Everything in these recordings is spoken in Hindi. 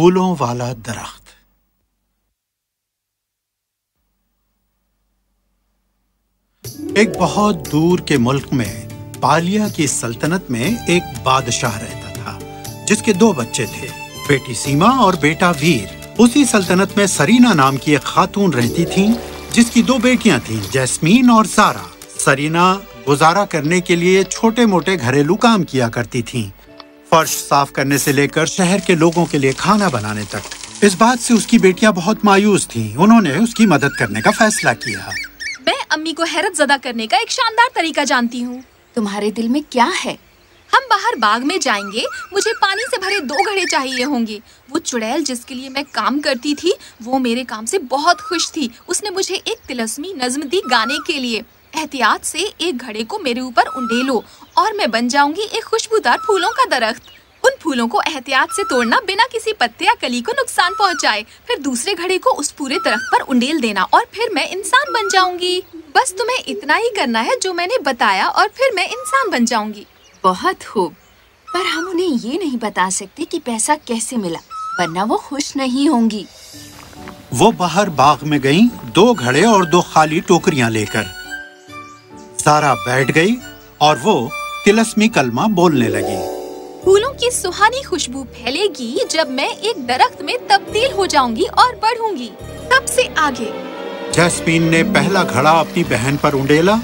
फूलों वाला दरख्त। एक बहुत दूर के मुल्क में, पालिया की सल्तनत में एक बादशाह रहता था, जिसके दो बच्चे थे, बेटी सीमा और बेटा वीर। उसी सल्तनत में सरीना नाम की एक खातून रहती थीं, जिसकी दो बेटियाँ थीं, जैस्मीन और सारा। सरीना गुजारा करने के लिए छोटे मोटे घरेलू काम किया करती थीं। फर्श साफ़ करने से लेकर शहर के लोगों के लिए खाना बनाने तक। इस बात से उसकी बेटियाँ बहुत मायूस थीं। उन्होंने उसकी मदद करने का फैसला किया। मैं अम्मी को हैरत जदा करने का एक शानदार तरीका जानती हूँ। तुम्हारे दिल में क्या है? हम बाहर बाग में जाएँगे, मुझे पानी से भरे दो घड़े चाहिए होंगे। वो चुड़ैल जिसके लिए मैं काम करती थी, वो मेरे काम से बहुत खुश थी। उसने मुझे एक तिलस्मी नज्म दी गाने के लिए। एहतियात से एक घड़े को मेरे ऊपर उंडेलो और मैं बन जाऊँगी एक खुशबूदार फूलों का दरख्त। उन फूलों को एहतियात से तोड़ना बिना किसी पत्ते या कली को नुकसान पहुँचाए फिर दूसरे घड़े को उस पूरे दरख्त पर उंडेल देना और फिर मैं इंसान बन जाऊँगी। बस तुम्हें इतना ही करना है जो मैंने बताया और फिर मैं इंसान बन जाऊँगी। बहुत खूब। पर हम उन्हें ये नहीं बता सकते कि पैसा कैसे मिला वरना वो खुश नहीं होंगी। वो बाहर बाग में गईं, दो घड़े और दो खाली टोकरियाँ लेकर। सारा बैठ गई और वो तिलस्मी कलमा बोलने लगी। फूलों की सुहानी खुशबू फैलेगी जब मैं एक दरख्त में तब्दील हो जाऊँगी और बढ़ूँगी। तब से आगे। जैस्मीन ने पहला घड़ा अपनी बहन पर उंडेला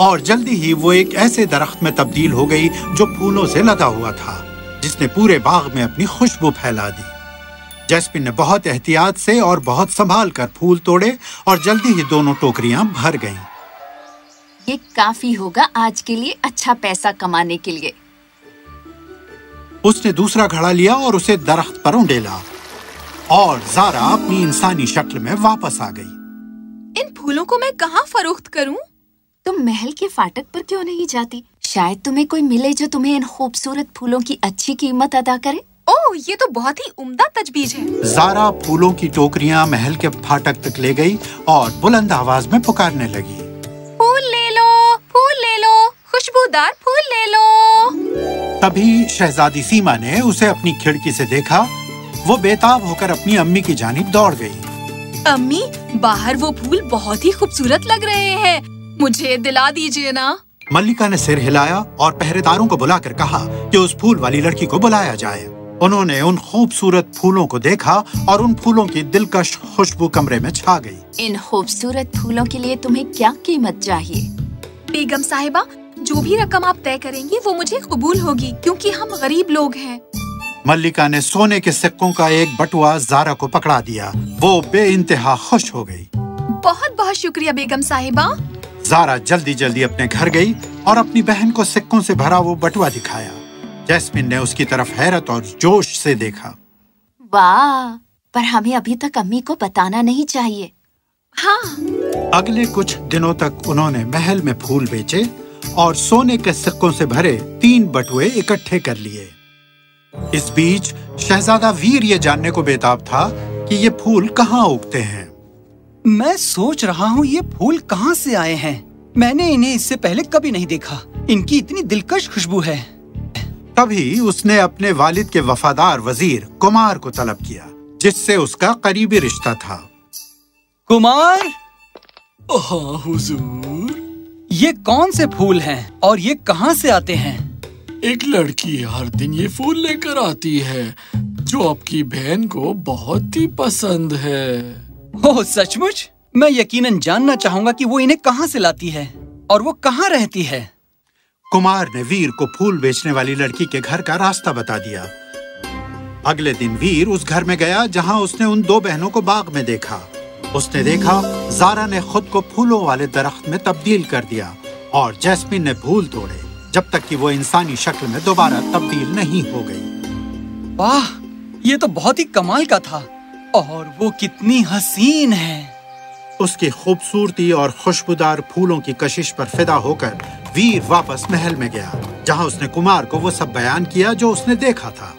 और जल्दी ही वो एक ऐसे दरख्त में तब्दील हो गई जो फूलों से लदा हुआ था जिसने पूरे बाग में अपनी खुशबू फैला दी। जैस्मिन ने बहुत एहतियात से और बहुत संभाल कर फूल तोड़े और जल्दी ही दोनों टोकरियाँ भर गईं। ये काफ़ी होगा आज के लिए अच्छा पैसा कमाने के लिए। उसने दूसरा घड़ा लिया और उसे दरख्त पर उंडेला। और जारा अपनी इंसानी शक्ल में वापस आ गई। इन फूलों को मैं कहाँ फरोख्त करूँ? तुम महल के फाटक पर क्यों नहीं जाती? शायद तुम्हें कोई मिले जो तुम्हें इन खूबसूरत फूलों की अच्छी कीमत अदा करे। ओह ये तो बहुत ही उम्दा तजबीज है। जारा फूलों की टोकरियाँ महल के फाटक तक ले गई और बुलंद आवाज़ में पुकारने लगी। खुशबूदार फूल ले लो। तभी शहजादी सीमा ने उसे अपनी खिड़की से देखा। वो बेताब होकर अपनी अम्मी की जानिब दौड़ गई। अम्मी बाहर वो फूल बहुत ही खूबसूरत लग रहे हैं। मुझे दिला दीजिए ना। मल्लिका ने सिर हिलाया और पहरेदारों को बुलाकर कहा कि उस फूल वाली लड़की को बुलाया जाए। उन्होंने उन खूबसूरत फूलों को देखा और उन फूलों की दिलकश खुशबू कमरे में छा गई। इन खूबसूरत फूलों के लिए तुम्हें क्या कीमत चाहिए? बेगम साहिबा जो भी रकम आप तय करेंगी वो मुझे कबूल होगी क्योंकि हम गरीब लोग हैं। मल्लिका ने सोने के सिक्कों का एक बटुआ जारा को पकड़ा दिया। वो बे इंतहा खुश हो गई। बहुत बहुत शुक्रिया बेगम साहिबा। जारा जल्दी जल्दी अपने घर गई और अपनी बहन को सिक्कों से भरा वो बटुआ दिखाया। जैस्मिन ने उसकी तरफ़ हैरत और जोश से देखा। वाह पर हमें अभी तक अम्मी को बताना नहीं चाहिए। हाँ। अगले कुछ दिनों तक उन्होंने महल में फूल बेचे और सोने के सिक्कों से भरे तीन बटुए इकट्ठे कर लिए। इस बीच शहजादा वीर ये जानने को बेताब था कि ये फूल कहाँ उगते हैं। मैं सोच रहा हूँ ये फूल कहाँ से आए हैं। मैंने इन्हें इससे पहले कभी नहीं देखा। इनकी इतनी दिलकश खुशबू है। तभी उसने अपने वालिद के वफादार वज़ीर कुमार को तलब किया जिससे उसका करीबी रिश्ता था। कुमार? हाँ हुजूर। ये कौन से फूल हैं और ये कहाँ से आते हैं? एक लड़की हर दिन ये फूल लेकर आती है जो आपकी बहन को बहुत ही पसंद है। ओह सचमुच? मैं यकीनन जानना चाहूँगा कि वो इन्हें कहाँ से लाती है और वो कहाँ रहती है। कुमार ने वीर को फूल बेचने वाली लड़की के घर का रास्ता बता दिया। अगले दिन वीर उस घर में गया जहाँ उसने उन दो बहनों को बाग में देखा। उसने देखा जारा ने खुद को फूलों वाले दरख्त में तब्दील कर दिया और जैस्मिन ने फूल तोड़े जब तक कि वो इंसानी शक्ल में दोबारा तब्दील नहीं हो गई। वाह ये तो बहुत ही कमाल का था और वो कितनी हसीन है। उसकी खूबसूरती और खुशबूदार फूलों की कशिश पर फिदा होकर वीर वापस महल में गया जहाँ उसने कुमार को वो सब बयान किया जो उसने देखा था।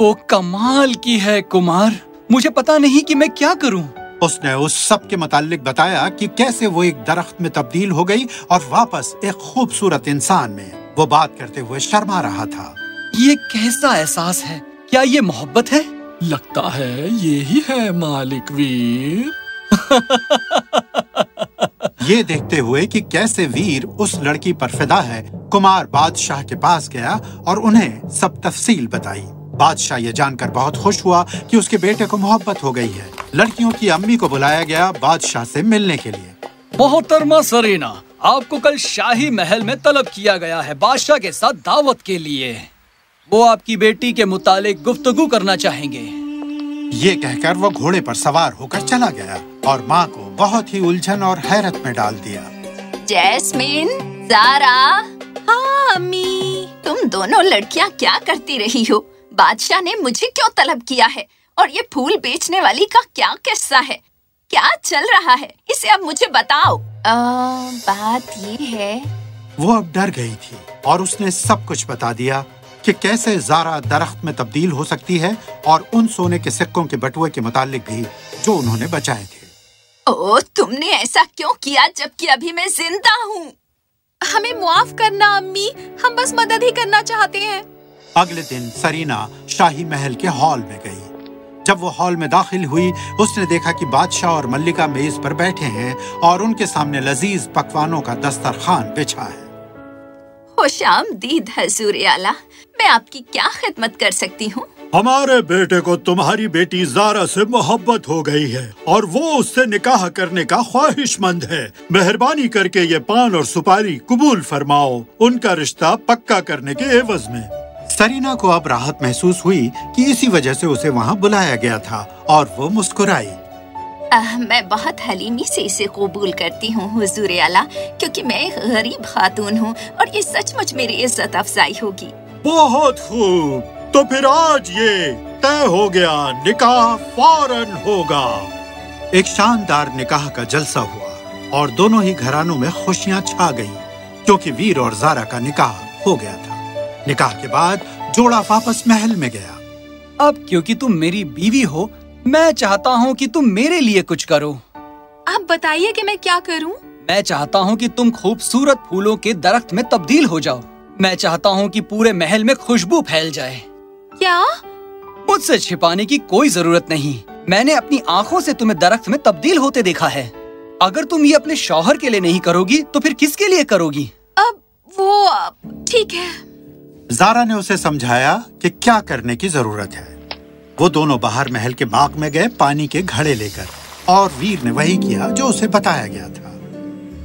वो कमाल की है कुमार। मुझे पता नहीं कि मैं क्या करूँ। उसने उस सब के मुतालिक बताया कि कैसे वो एक दरख्त में तब्दील हो गई और वापस एक खूबसूरत इंसान में वो बात करते हुए शर्मा रहा था। ये कैसा एहसास है? क्या ये मोहब्बत है? लगता है ये ही है मालिक वीर। ये देखते हुए कि कैसे वीर उस लड़की पर फिदा है कुमार बादशाह के पास गया और उन्हें सब तफसील बताई। बादशाह ये जानकर बहुत खुश हुआ कि उसके बेटे को मोहब्बत हो गई है। लड़कियों की अम्मी को बुलाया गया बादशाह से मिलने के लिए। मोहतरमा सरीना आपको कल शाही महल में तलब किया गया है बादशाह के साथ दावत के लिए। वो आपकी बेटी के मुतालिक गुफ्तगू करना चाहेंगे। ये कहकर वो घोड़े पर सवार होकर चला गया और माँ को बहुत ही उलझन और हैरत में डाल दिया। जैस्मिन जारा। हाँ अम्मी तुम दोनों लड़कियाँ क्या करती रही हो? बादशाह ने मुझे क्यों तलब किया है? और ये फूल बेचने वाली का क्या किस्सा है? क्या चल रहा है? इसे अब मुझे बताओ। आ, बात ये है। वो अब डर गई थी और उसने सब कुछ बता दिया कि कैसे जारा दरख्त में तब्दील हो सकती है और उन सोने के सिक्कों के बटुए के मुतालिक भी जो उन्होंने बचाए थे। ओ तुमने ऐसा क्यों किया जबकि अभी मैं ज़िंदा हूँ? हमें मुआफ करना अम्मी। हम बस मदद ही करना चाहते हैं। अगले दिन सरीना शाही महल के हॉल में गई। जब वो हॉल में दाखिल हुई उसने देखा कि बादशाह और मल्लिका मेज पर बैठे हैं और उनके सामने लजीज पकवानों का दस्तरखान बिछा है। खुश आमदीद हजूर आला। मैं आपकी क्या खिदमत कर सकती हूँ? हमारे बेटे को तुम्हारी बेटी जारा से मोहब्बत हो गई है और वो उससे निकाह करने का ख्वाहिशमंद है। मेहरबानी करके ये पान और सुपारी कबूल फरमाओ। उनका रिश्ता पक्का करने के एवज में। सरीना को अब राहत महसूस हुई कि इसी वजह से उसे वहाँ बुलाया गया था और वो मुस्कुराई। आह, मैं बहुत हलीमी से इसे कबूल करती हूँ हुजूर आला क्योंकि मैं एक गरीब खातून हूँ और ये सचमुच मेरी इज़्ज़त अफजाई होगी। बहुत खूब। तो फिर आज ये तय हो गया निकाह फ़ौरन होगा। एक शानदार निकाह का जलसा हुआ और दोनों ही घरानों में खुशियाँ छा गईं क्योंकि वीर और जारा का निकाह हो गया था। निकाह के बाद जोड़ा वापस महल में गया। अब क्योंकि तुम मेरी बीवी हो मैं चाहता हूँ कि तुम मेरे लिए कुछ करो। आप बताइए कि मैं क्या करूँ? मैं चाहता हूँ कि तुम खूबसूरत फूलों के दरख्त में तब्दील हो जाओ। मैं चाहता हूँ कि पूरे महल में खुशबू फैल जाए। क्या? मुझसे छिपाने की कोई ज़रूरत नहीं। मैंने अपनी आँखों से तुम्हें दरख्त में तब्दील होते देखा है। अगर तुम ये अपने शौहर के लिए नहीं करोगी तो फिर किसके लिए करोगी? अब वो ठीक है। जारा ने उसे समझाया कि क्या करने की ज़रूरत है। वो दोनों बाहर महल के बाग में गए पानी के घड़े लेकर और वीर ने वही किया जो उसे बताया गया था।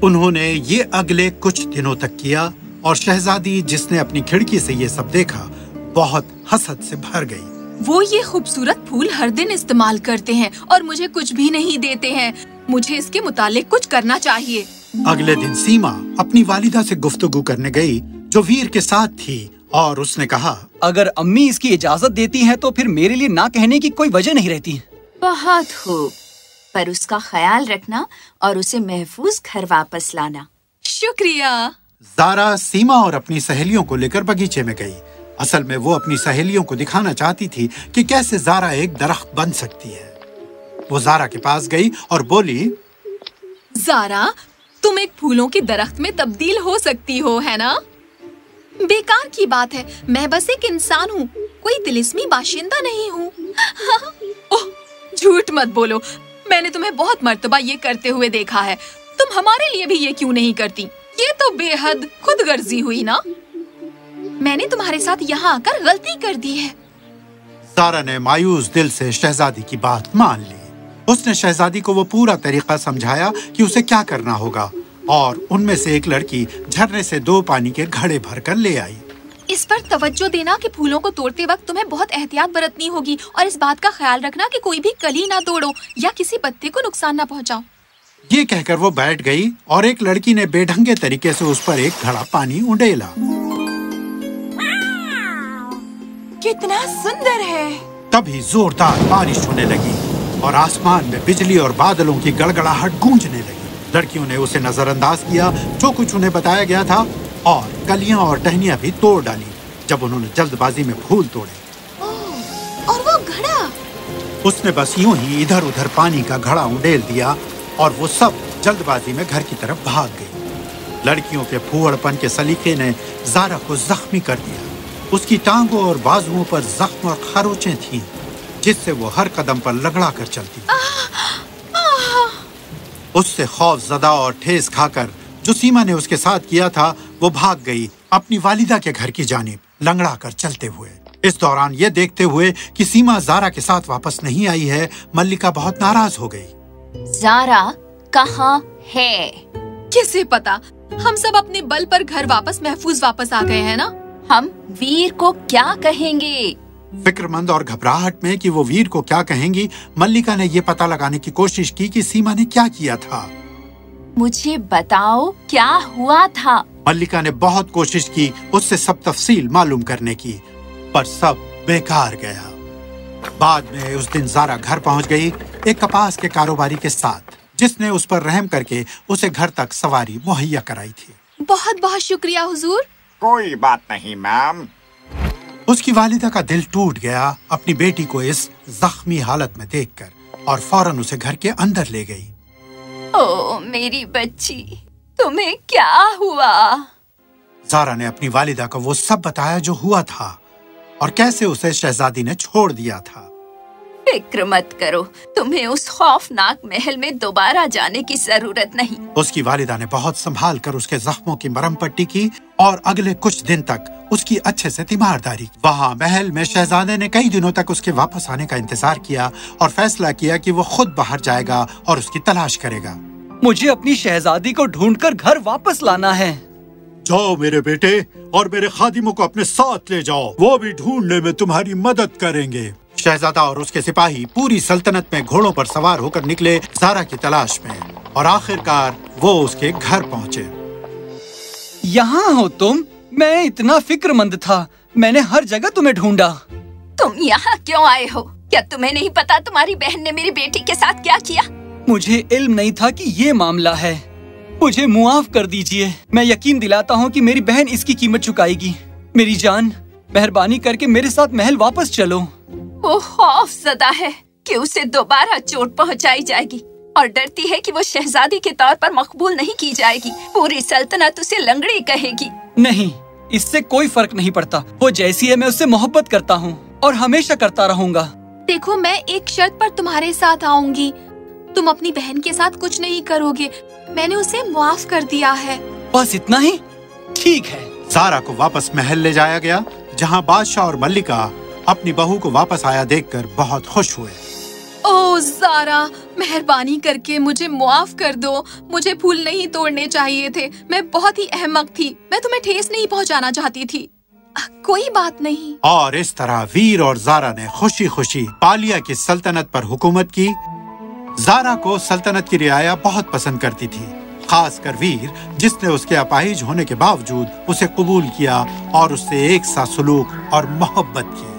उन्होंने ये अगले कुछ दिनों तक किया और शहजादी जिसने अपनी खिड़की से ये सब देखा बहुत हसद से भर गई। वो ये खूबसूरत फूल हर दिन इस्तेमाल करते हैं और मुझे कुछ भी नहीं देते हैं। मुझे इसके मुतालिक कुछ करना चाहिए। अगले दिन सीमा अपनी वालिदा से गुफ्तगू करने गई जो वीर के साथ थी और उसने कहा अगर अम्मी इसकी इजाज़त देती हैं तो फिर मेरे लिए ना कहने की कोई वजह नहीं रहती। बहुत खूब। पर उसका ख्याल रखना और उसे महफूज घर वापस लाना। शुक्रिया। जारा सीमा और अपनी सहेलियों को लेकर बगीचे में गई। असल में वो अपनी सहेलियों को दिखाना चाहती थी कि कैसे जारा एक दरख्त बन सकती है। वो जारा के पास गई और बोली जारा तुम एक फूलों के दरख्त में तब्दील हो सकती हो है ना? बेकार की बात है। मैं बस एक इंसान हूँ। कोई तिलिस्मी बाशिंदा नहीं हूँ। झूठ मत बोलो। मैंने तुम्हें बहुत मर्तबा ये करते हुए देखा है। तुम हमारे लिए भी ये क्यों नहीं करती? ये तो बेहद खुद गर्जी हुई ना? मैंने तुम्हारे साथ यहाँ आकर गलती कर दी है। सारा ने मायूस दिल से शहजादी की बात मान ली। उसने शहजादी को वो पूरा तरीका समझाया कि उसे क्या करना होगा। और उनमें से एक लड़की झरने से दो पानी के घड़े भरकर ले आई। इस पर तवज्जो देना कि फूलों को तोड़ते वक्त तुम्हें बहुत एहतियात बरतनी होगी और इस बात का ख्याल रखना कि कोई भी कली ना तोड़ो या किसी पत्ते को नुकसान ना पहुंचाओ। ये कहकर वो बैठ गई और एक लड़की ने बेढंगे तरीके से उस पर एक घड़ा पानी उंडेला कितना सुंदर है। तभी जोरदार बारिश होने लगी और आसमान में बिजली और बादलों की गड़गड़ाहट गूंजने लगी। लड़कियों ने उसे नजरअंदाज किया जो कुछ उन्हें बताया गया था और कलियाँ और टहनियाँ भी तोड़ डाली जब उन्होंने जल्दबाजी में फूल तोड़े। और वो घड़ा। उसने बस यूँ ही इधर उधर पानी का घड़ा उंडेल दिया और वो सब जल्दबाजी में घर की तरफ़ भाग गई लड़कियों के फूहड़पन के सलीके ने जारा को जख्मी कर दिया। उसकी टांगों और बाजुओं पर जख्म और खरोचें थीं जिससे वो हर कदम पर लगड़ा कर चलती उससे खौफ जदा और ठेस खाकर जो सीमा ने उसके साथ किया था वो भाग गई अपनी वालिदा के घर की जानिब लंगड़ा कर चलते हुए। इस दौरान ये देखते हुए कि सीमा जारा के साथ वापस नहीं आई है मल्लिका बहुत नाराज़ हो गई। जारा कहाँ है? किसे पता? हम सब अपने बल पर घर वापस महफूज वापस आ गए हैं ना? हम वीर को क्या कहेंगे? फिक्रमंद और घबराहट में कि वो वीर को क्या कहेंगी मल्लिका ने ये पता लगाने की कोशिश की कि सीमा ने क्या किया था। मुझे बताओ क्या हुआ था? मल्लिका ने बहुत कोशिश की उससे सब तफसील मालूम करने की पर सब बेकार गया। बाद में उस दिन जारा घर पहुँच गई एक कपास के कारोबारी के साथ जिसने उस पर रहम करके उसे घर तक सवारी मुहैया कराई थी। बहुत बहुत शुक्रिया हुजूर। कोई बात नहीं मैम। उसकी वालिदा का दिल टूट गया अपनी बेटी को इस जख्मी हालत में देखकर और फ़ौरन उसे घर के अंदर ले गई। ओ मेरी बच्ची तुम्हें क्या हुआ? जारा ने अपनी वालिदा को वो सब बताया जो हुआ था और कैसे उसे शहजादी ने छोड़ दिया था। फ़िक्र मत करो। तुम्हें उस खौफनाक महल में दोबारा जाने की ज़रूरत नहीं। उसकी वालिदा ने बहुत संभाल कर उसके जख्मों की मरम पट्टी की और अगले कुछ दिन तक उसकी अच्छे से तीमारदारी की। वहाँ महल में शहजादे ने कई दिनों तक उसके वापस आने का इंतज़ार किया और फैसला किया कि वो खुद बाहर जाएगा और उसकी तलाश करेगा। मुझे अपनी शहजादी को ढूंढकर घर वापस लाना है। जाओ मेरे बेटे और मेरे खादिमों को अपने साथ ले जाओ। वो भी ढूँढने में तुम्हारी मदद करेंगे। शहजादा और उसके सिपाही पूरी सल्तनत में घोड़ों पर सवार होकर निकले जारा की तलाश में और आखिरकार वो उसके घर पहुँचे। यहाँ हो तुम? मैं इतना फिक्रमंद था मैंने हर जगह तुम्हें ढूंढा। तुम यहाँ क्यों आए हो? क्या तुम्हें नहीं पता तुम्हारी बहन ने मेरी बेटी के साथ क्या किया? मुझे इल्म नहीं था कि ये मामला है। मुझे मुआफ कर दीजिए। मैं यकीन दिलाता हूँ कि मेरी बहन इसकी कीमत चुकाएगी। मेरी जान मेहरबानी करके मेरे साथ महल वापस चलो। वो खौफ सदा है कि उसे दोबारा चोट पहुंचाई जाएगी और डरती है कि वो शहजादी के तौर पर मकबूल नहीं की जाएगी। पूरी सल्तनत उसे लंगड़ी कहेगी। नहीं इससे कोई फ़र्क नहीं पड़ता। वो जैसी है मैं उससे मोहब्बत करता हूँ और हमेशा करता रहूँगा। देखो मैं एक शर्त पर तुम्हारे साथ आऊँगी। तुम अपनी बहन के साथ कुछ नहीं करोगे। मैंने उसे माफ़ कर दिया है। बस इतना ही? ठीक है। सारा को वापस महल ले जाया गया जहाँ बादशाह और मल्लिका अपनी बहू को वापस आया देखकर बहुत खुश हुए। ओ जारा मेहरबानी करके मुझे मुआफ कर दो। मुझे फूल नहीं तोड़ने चाहिए थे। मैं बहुत ही अहमक थी। मैं तुम्हें ठेस नहीं पहुंचाना चाहती थी। कोई बात नहीं। और इस तरह वीर और जारा ने खुशी खुशी पालिया की सल्तनत पर हुकूमत की। जारा को सल्तनत की रियाया बहुत पसंद करती थी। खासकर वीर जिसने उसके अपाहिज होने के बावजूद उसे कबूल किया और उससे एक सा सलूक और मोहब्बत की।